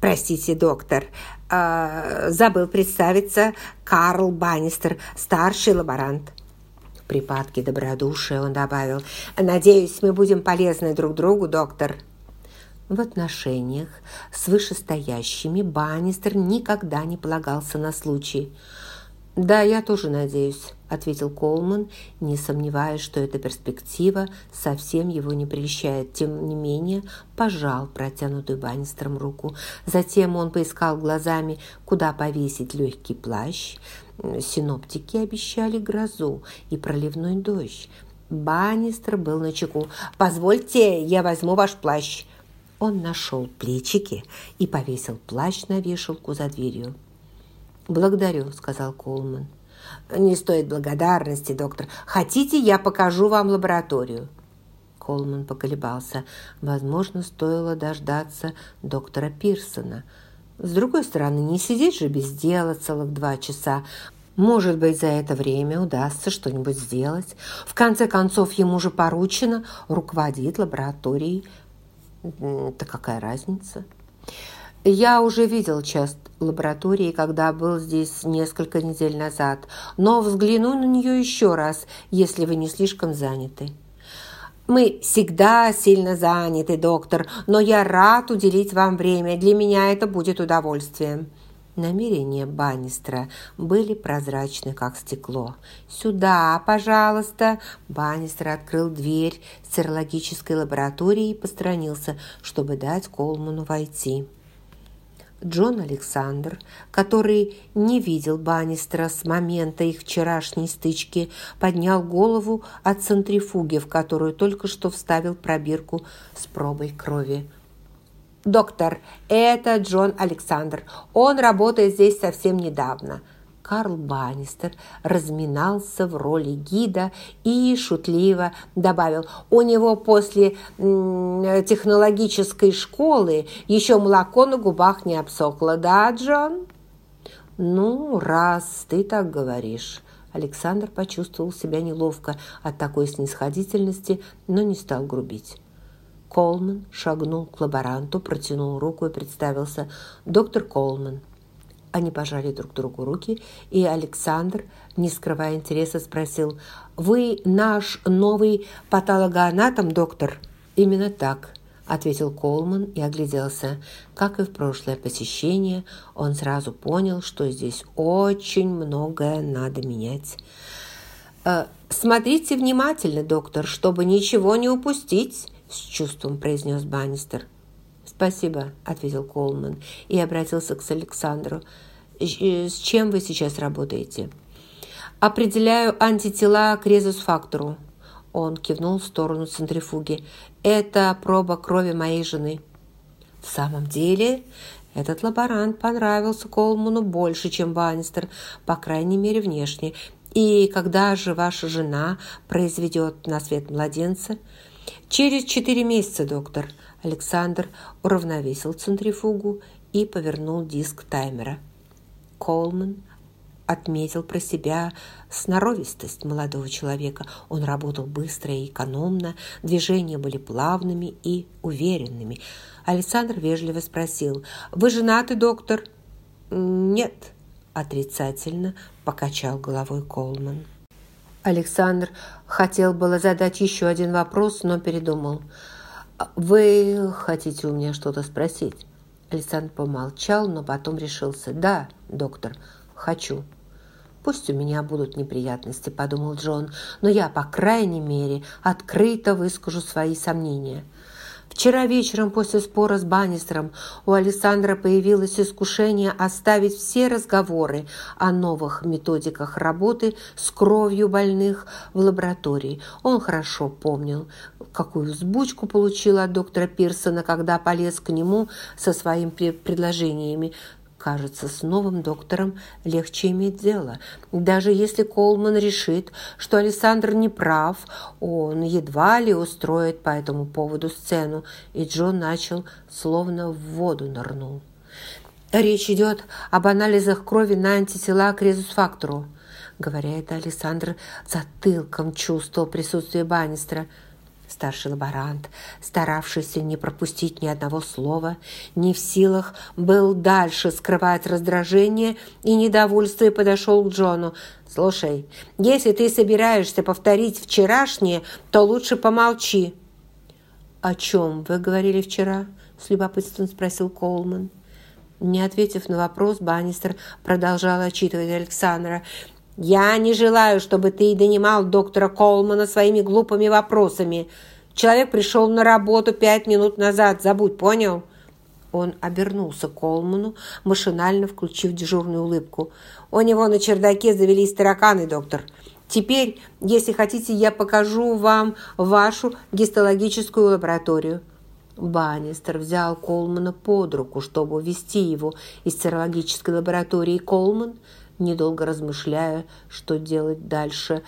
«Простите, доктор, э, забыл представиться Карл Баннистер, старший лаборант». В припадке добродушия он добавил, «Надеюсь, мы будем полезны друг другу, доктор». В отношениях с вышестоящими Баннистер никогда не полагался на случай. «Да, я тоже надеюсь», – ответил Колман, не сомневаясь, что эта перспектива совсем его не прельщает. Тем не менее, пожал протянутую Баннистером руку. Затем он поискал глазами, куда повесить легкий плащ. Синоптики обещали грозу и проливной дождь. Баннистер был на чеку. «Позвольте, я возьму ваш плащ». Он нашел плечики и повесил плащ на вешалку за дверью. «Благодарю», — сказал Колман. «Не стоит благодарности, доктор. Хотите, я покажу вам лабораторию?» Колман поколебался. Возможно, стоило дождаться доктора Пирсона. С другой стороны, не сидеть же без дела целых два часа. Может быть, за это время удастся что-нибудь сделать. В конце концов, ему же поручено руководить лабораторией да какая разница? Я уже видел часть лаборатории, когда был здесь несколько недель назад, но взгляну на нее еще раз, если вы не слишком заняты. Мы всегда сильно заняты, доктор, но я рад уделить вам время. Для меня это будет удовольствием. Намерения Баннистра были прозрачны, как стекло. «Сюда, пожалуйста!» Баннистер открыл дверь серологической лаборатории и посторонился, чтобы дать Колману войти. Джон Александр, который не видел Баннистера с момента их вчерашней стычки, поднял голову от центрифуги, в которую только что вставил пробирку с пробой крови. «Доктор, это Джон Александр. Он работает здесь совсем недавно». Карл Баннистер разминался в роли гида и шутливо добавил, у него после технологической школы еще молоко на губах не обсохло, да, Джон? «Ну, раз ты так говоришь». Александр почувствовал себя неловко от такой снисходительности, но не стал грубить. Колман шагнул к лаборанту, протянул руку и представился. «Доктор Колман». Они пожали друг другу руки, и Александр, не скрывая интереса, спросил, «Вы наш новый патологоанатом, доктор?» «Именно так», – ответил Колман и огляделся. Как и в прошлое посещение, он сразу понял, что здесь очень многое надо менять. «Э, «Смотрите внимательно, доктор, чтобы ничего не упустить», – с чувством произнес Баннистер. «Спасибо», – ответил Колман и обратился к Александру. «С чем вы сейчас работаете?» «Определяю антитела к резус-фактору». Он кивнул в сторону центрифуги. «Это проба крови моей жены». «В самом деле...» Этот лаборант понравился Колману больше, чем Баннистер, по крайней мере, внешне. «И когда же ваша жена произведет на свет младенца?» «Через четыре месяца, доктор». Александр уравновесил центрифугу и повернул диск таймера. Колман отметил про себя сноровистость молодого человека. Он работал быстро и экономно, движения были плавными и уверенными. Александр вежливо спросил, «Вы женаты, доктор?» «Нет», – отрицательно покачал головой Колман. Александр хотел было задать еще один вопрос, но передумал. «Вы хотите у меня что-то спросить?» Александр помолчал, но потом решился. «Да, доктор, хочу». «Пусть у меня будут неприятности», – подумал Джон, «но я, по крайней мере, открыто выскажу свои сомнения». Вчера вечером после спора с Баннистером у Александра появилось искушение оставить все разговоры о новых методиках работы с кровью больных в лаборатории. Он хорошо помнил, какую взбучку получил от доктора Пирсона, когда полез к нему со своими предложениями. Кажется, с новым доктором легче иметь дело. Даже если Колман решит, что Александр не прав, он едва ли устроит по этому поводу сцену, и Джон начал, словно в воду нырнул. Речь идет об анализах крови на антитела к резус-фактору. Говоря это, Александр затылком чувствовал присутствие Баннистера – Старший лаборант, старавшийся не пропустить ни одного слова, не в силах был дальше скрывать раздражение и недовольство и подошел к Джону. «Слушай, если ты собираешься повторить вчерашнее, то лучше помолчи». «О чем вы говорили вчера?» – с любопытством спросил Колман. Не ответив на вопрос, Баннистер продолжал отчитывать Александра. «Я не желаю, чтобы ты донимал доктора Колмана своими глупыми вопросами. Человек пришел на работу пять минут назад, забудь, понял?» Он обернулся к Колману, машинально включив дежурную улыбку. «У него на чердаке завелись тараканы, доктор. Теперь, если хотите, я покажу вам вашу гистологическую лабораторию». Баннистер взял Колмана под руку, чтобы увести его из серологической лаборатории. Колман, недолго размышляя, что делать дальше,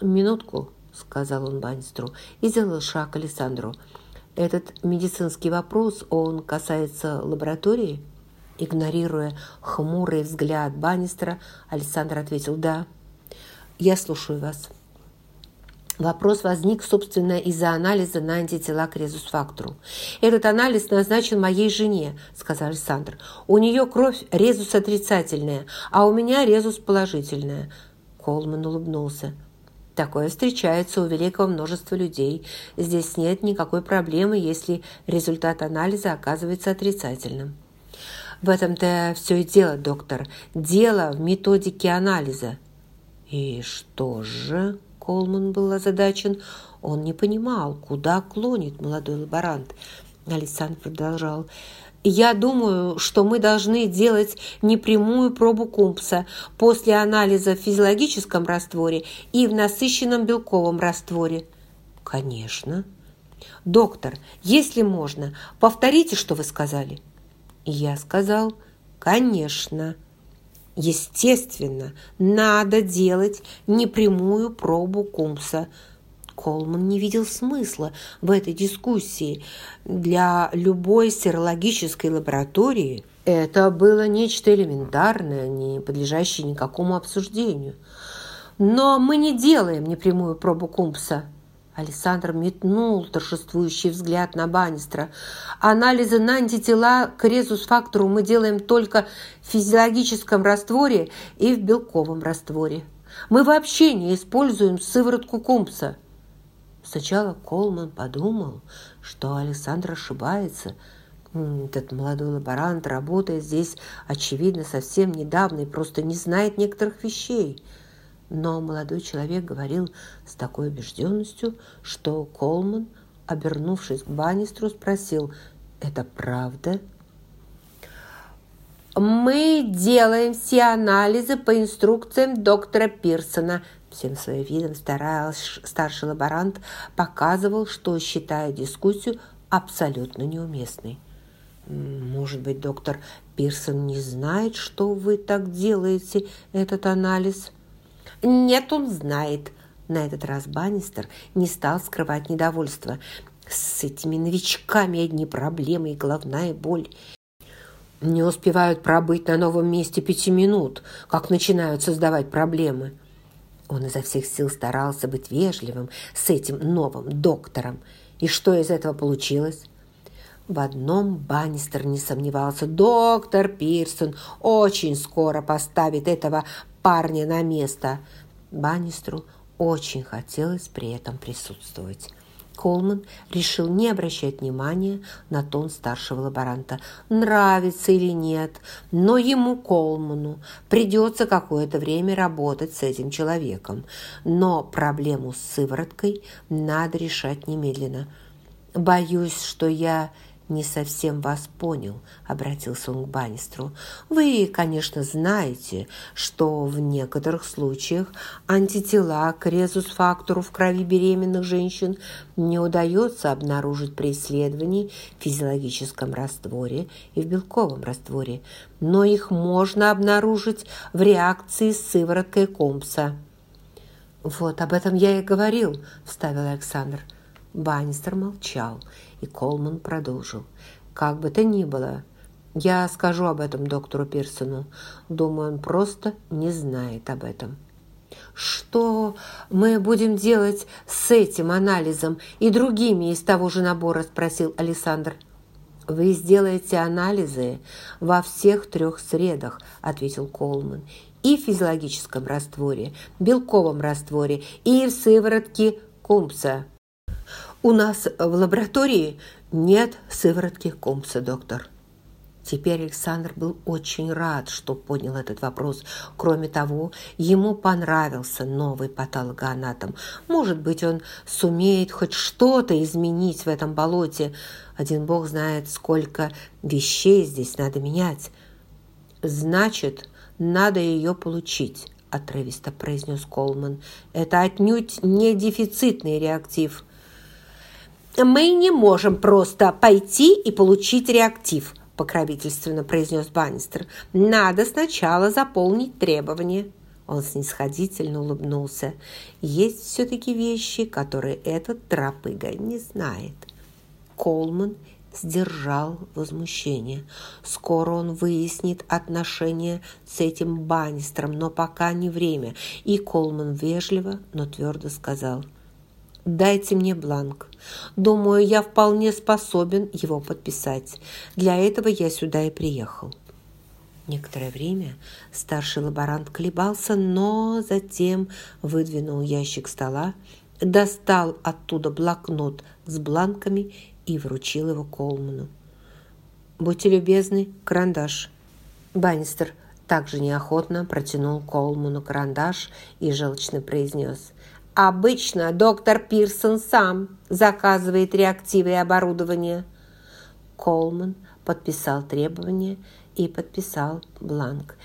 «Минутку», — сказал он Баннистеру и сделал шаг к Александру. «Этот медицинский вопрос, он касается лаборатории?» Игнорируя хмурый взгляд Баннистера, Александр ответил «Да». «Я слушаю вас». Вопрос возник, собственно, из-за анализа на антитела к резус-фактору. «Этот анализ назначен моей жене», – сказал Александр. «У нее кровь резус отрицательная, а у меня резус положительная». Колман улыбнулся. Такое встречается у великого множества людей. Здесь нет никакой проблемы, если результат анализа оказывается отрицательным. В этом-то все и дело, доктор. Дело в методике анализа. И что же? Колман был озадачен. Он не понимал, куда клонит молодой лаборант. Александр продолжал. «Я думаю, что мы должны делать непрямую пробу Кумпса после анализа в физиологическом растворе и в насыщенном белковом растворе». «Конечно». «Доктор, если можно, повторите, что вы сказали». Я сказал «Конечно». Естественно, надо делать непрямую пробу кумса. Колман не видел смысла в этой дискуссии. Для любой серологической лаборатории это было нечто элементарное, не подлежащее никакому обсуждению. Но мы не делаем непрямую пробу кумса. Александр метнул торжествующий взгляд на Баннистра. «Анализы на антитела к резус-фактору мы делаем только в физиологическом растворе и в белковом растворе. Мы вообще не используем сыворотку Кумпса». Сначала Колман подумал, что Александр ошибается. Этот молодой лаборант работает здесь, очевидно, совсем недавно и просто не знает некоторых вещей – но молодой человек говорил с такой убежденностью, что Колман, обернувшись к Баннистру, спросил «Это правда?» «Мы делаем все анализы по инструкциям доктора Пирсона», Всем своим видом старался старший лаборант показывал, что считает дискуссию абсолютно неуместной. «Может быть, доктор Пирсон не знает, что вы так делаете этот анализ?» «Нет, он знает». На этот раз Баннистер не стал скрывать недовольство. «С этими новичками одни проблемы и головная боль. Не успевают пробыть на новом месте пяти минут, как начинают создавать проблемы». Он изо всех сил старался быть вежливым с этим новым доктором. И что из этого получилось? В одном Баннистер не сомневался. Доктор Пирсон очень скоро поставит этого парня на место. Баннистру очень хотелось при этом присутствовать. Колман решил не обращать внимания на тон старшего лаборанта. Нравится или нет, но ему, Колману, придется какое-то время работать с этим человеком. Но проблему с сывороткой надо решать немедленно. Боюсь, что я не совсем вас понял», – обратился он к Баннистру. «Вы, конечно, знаете, что в некоторых случаях антитела к резус-фактору в крови беременных женщин не удается обнаружить при исследовании в физиологическом растворе и в белковом растворе, но их можно обнаружить в реакции с сывороткой Компса». «Вот об этом я и говорил», – вставил Александр. Баннистер молчал – и Колман продолжил. «Как бы то ни было, я скажу об этом доктору Пирсону. Думаю, он просто не знает об этом». «Что мы будем делать с этим анализом и другими из того же набора?» – спросил Александр. «Вы сделаете анализы во всех трех средах», – ответил Колман. «И в физиологическом растворе, белковом растворе, и в сыворотке Кумпса». «У нас в лаборатории нет сыворотки Кумпса, доктор». Теперь Александр был очень рад, что поднял этот вопрос. Кроме того, ему понравился новый патологоанатом. Может быть, он сумеет хоть что-то изменить в этом болоте. Один бог знает, сколько вещей здесь надо менять. «Значит, надо ее получить», – отрывисто произнес Колман. «Это отнюдь не дефицитный реактив». «Мы не можем просто пойти и получить реактив», покровительственно произнес Баннистер. «Надо сначала заполнить требования». Он снисходительно улыбнулся. «Есть все-таки вещи, которые этот тропыга не знает». Колман сдержал возмущение. Скоро он выяснит отношения с этим Баннистером, но пока не время. И Колман вежливо, но твердо сказал – Дайте мне бланк. Думаю, я вполне способен его подписать. Для этого я сюда и приехал». Некоторое время старший лаборант колебался, но затем выдвинул ящик стола, достал оттуда блокнот с бланками и вручил его Колману. «Будьте любезны, карандаш». Баннистер также неохотно протянул Колману карандаш и желчно произнес Обычно доктор Пирсон сам заказывает реактивы и оборудование. Колман подписал требования и подписал бланк.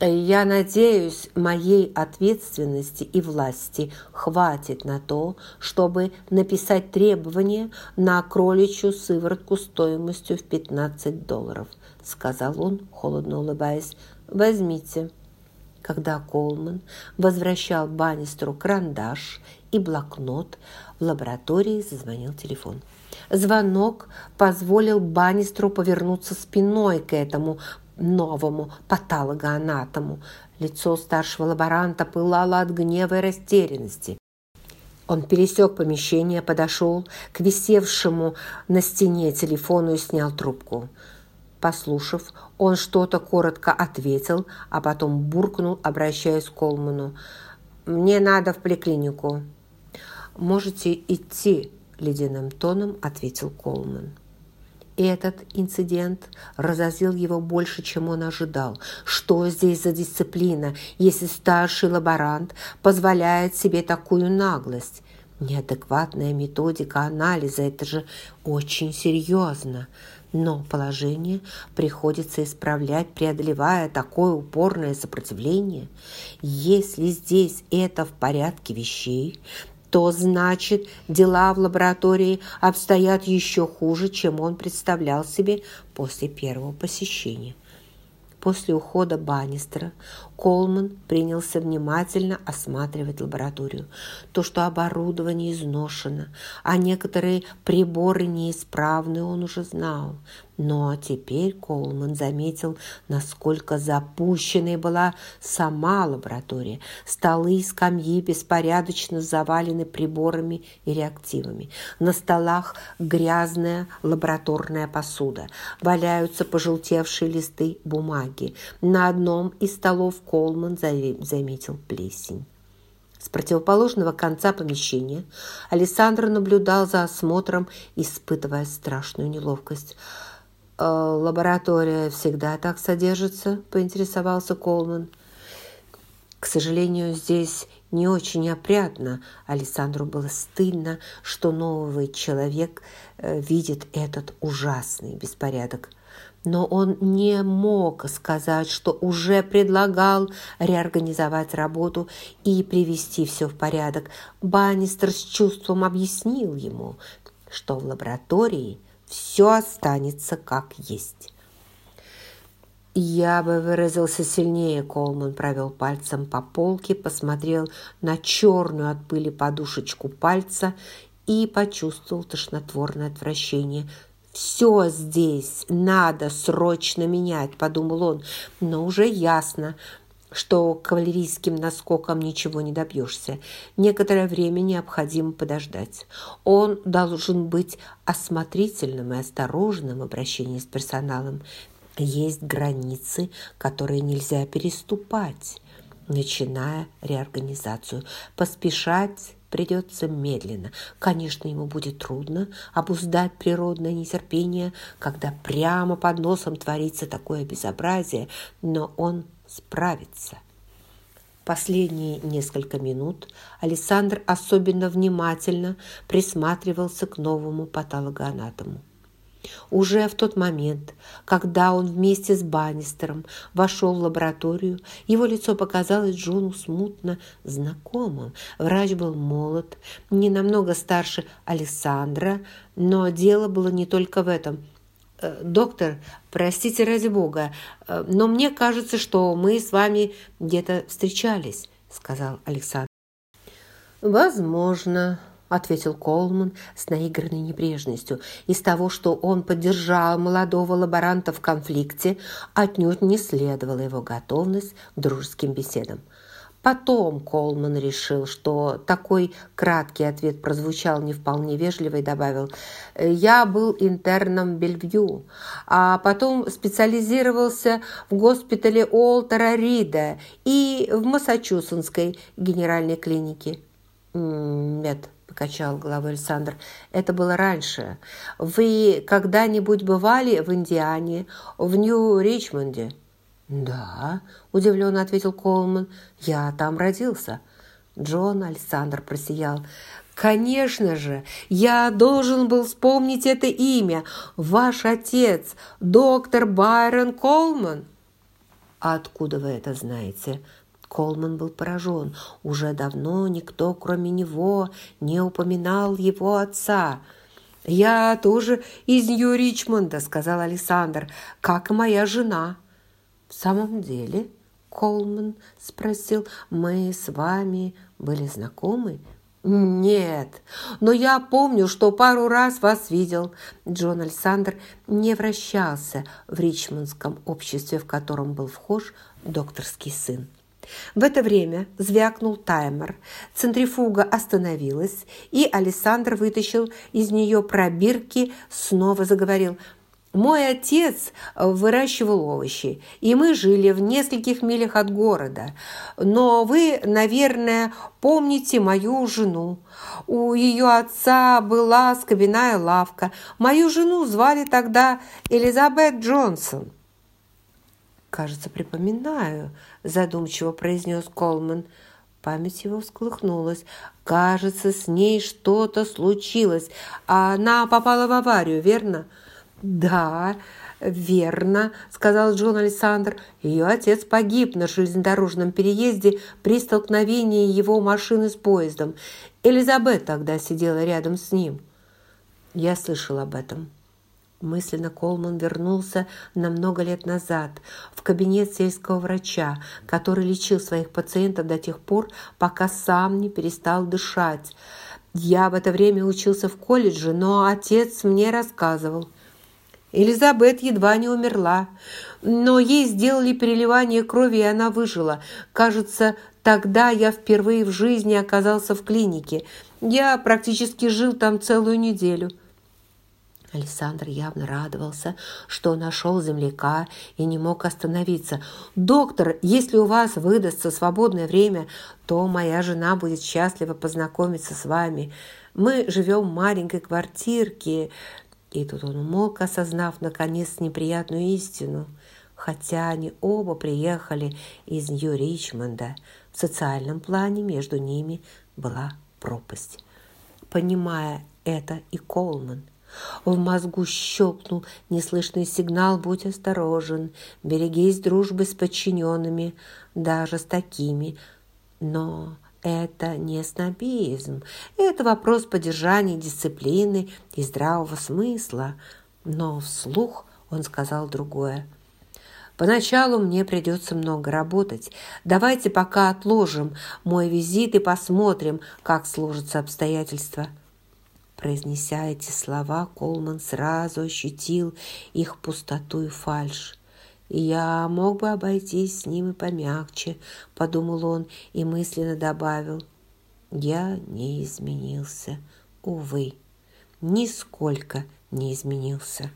Я надеюсь, моей ответственности и власти хватит на то, чтобы написать требования на кроличью сыворотку стоимостью в 15 долларов, сказал он, холодно улыбаясь. Возьмите. Когда Колман возвращал Баннистеру карандаш и блокнот, в лаборатории зазвонил телефон. Звонок позволил Баннистеру повернуться спиной к этому новому патологоанатому. Лицо старшего лаборанта пылало от гнева и растерянности. Он пересек помещение, подошел к висевшему на стене телефону и снял трубку. Послушав, он что-то коротко ответил, а потом буркнул, обращаясь к Колману. «Мне надо в поликлинику». «Можете идти», – ледяным тоном ответил Колман. Этот инцидент разозлил его больше, чем он ожидал. Что здесь за дисциплина, если старший лаборант позволяет себе такую наглость? Неадекватная методика анализа – это же очень серьезно но положение приходится исправлять, преодолевая такое упорное сопротивление. Если здесь это в порядке вещей, то значит дела в лаборатории обстоят еще хуже, чем он представлял себе после первого посещения. После ухода Баннистера Колман принялся внимательно осматривать лабораторию. То, что оборудование изношено, а некоторые приборы неисправны, он уже знал. Но теперь Колман заметил, насколько запущенной была сама лаборатория. Столы и скамьи беспорядочно завалены приборами и реактивами. На столах грязная лабораторная посуда. Валяются пожелтевшие листы бумаги. На одном из столов Колман заметил плесень. С противоположного конца помещения Александр наблюдал за осмотром, испытывая страшную неловкость – «Э, «Лаборатория всегда так содержится?» – поинтересовался Колман. «К сожалению, здесь не очень опрятно. Александру было стыдно, что новый человек э, видит этот ужасный беспорядок. Но он не мог сказать, что уже предлагал реорганизовать работу и привести все в порядок. Баннистер с чувством объяснил ему, что в лаборатории – все останется как есть. «Я бы выразился сильнее», — Колман провел пальцем по полке, посмотрел на черную от пыли подушечку пальца и почувствовал тошнотворное отвращение. «Все здесь надо срочно менять», — подумал он, но уже ясно, что кавалерийским наскоком ничего не добьешься. Некоторое время необходимо подождать. Он должен быть осмотрительным и осторожным в обращении с персоналом. Есть границы, которые нельзя переступать, начиная реорганизацию. Поспешать придется медленно. Конечно, ему будет трудно обуздать природное нетерпение, когда прямо под носом творится такое безобразие, но он справиться. Последние несколько минут Александр особенно внимательно присматривался к новому патологоанатому. Уже в тот момент, когда он вместе с Баннистером вошел в лабораторию, его лицо показалось Джону смутно знакомым. Врач был молод, не намного старше Александра, но дело было не только в этом – Э, «Доктор, простите ради бога, э, но мне кажется, что мы с вами где-то встречались», сказал Александр. «Возможно», – ответил Колман с наигранной небрежностью. Из того, что он поддержал молодого лаборанта в конфликте, отнюдь не следовала его готовность к дружеским беседам. Потом Колман решил, что такой краткий ответ прозвучал не вполне вежливо и добавил «Я был интерном Бельвью, а потом специализировался в госпитале Уолтера Рида и в Массачусетской генеральной клинике». «Нет», – покачал головой Александр, – «это было раньше. Вы когда-нибудь бывали в Индиане, в Нью-Ричмонде?» «Да», – удивленно ответил Колман, – «я там родился». Джон Александр просиял. «Конечно же, я должен был вспомнить это имя. Ваш отец, доктор Байрон Колман». «А откуда вы это знаете?» Колман был поражен. Уже давно никто, кроме него, не упоминал его отца. «Я тоже из Нью-Ричмонда», — сказал Александр, — «как и моя жена». «В самом деле?» – Колман спросил. «Мы с вами были знакомы?» «Нет, но я помню, что пару раз вас видел». Джон Александр не вращался в ричмондском обществе, в котором был вхож докторский сын. В это время звякнул таймер, центрифуга остановилась, и Александр вытащил из нее пробирки, снова заговорил – мой отец выращивал овощи, и мы жили в нескольких милях от города. Но вы, наверное, помните мою жену. У ее отца была скобяная лавка. Мою жену звали тогда Элизабет Джонсон. «Кажется, припоминаю», – задумчиво произнес Колман. Память его всколыхнулась. «Кажется, с ней что-то случилось. Она попала в аварию, верно?» «Да, верно», – сказал Джон Александр. «Ее отец погиб на железнодорожном переезде при столкновении его машины с поездом. Элизабет тогда сидела рядом с ним». Я слышал об этом. Мысленно Колман вернулся на много лет назад в кабинет сельского врача, который лечил своих пациентов до тех пор, пока сам не перестал дышать. Я в это время учился в колледже, но отец мне рассказывал – Элизабет едва не умерла, но ей сделали переливание крови, и она выжила. Кажется, тогда я впервые в жизни оказался в клинике. Я практически жил там целую неделю. Александр явно радовался, что нашел земляка и не мог остановиться. «Доктор, если у вас выдастся свободное время, то моя жена будет счастлива познакомиться с вами. Мы живем в маленькой квартирке, и тут он умолк, осознав, наконец, неприятную истину. Хотя они оба приехали из Нью-Ричмонда, в социальном плане между ними была пропасть. Понимая это и Колман – в мозгу щелкнул неслышный сигнал «Будь осторожен, берегись дружбы с подчиненными, даже с такими». Но это не снобизм, это вопрос поддержания дисциплины и здравого смысла. Но вслух он сказал другое. Поначалу мне придется много работать. Давайте пока отложим мой визит и посмотрим, как сложатся обстоятельства». Произнеся эти слова, Колман сразу ощутил их пустоту и фальшь. «Я мог бы обойтись с ним и помягче», – подумал он и мысленно добавил. «Я не изменился, увы, нисколько не изменился».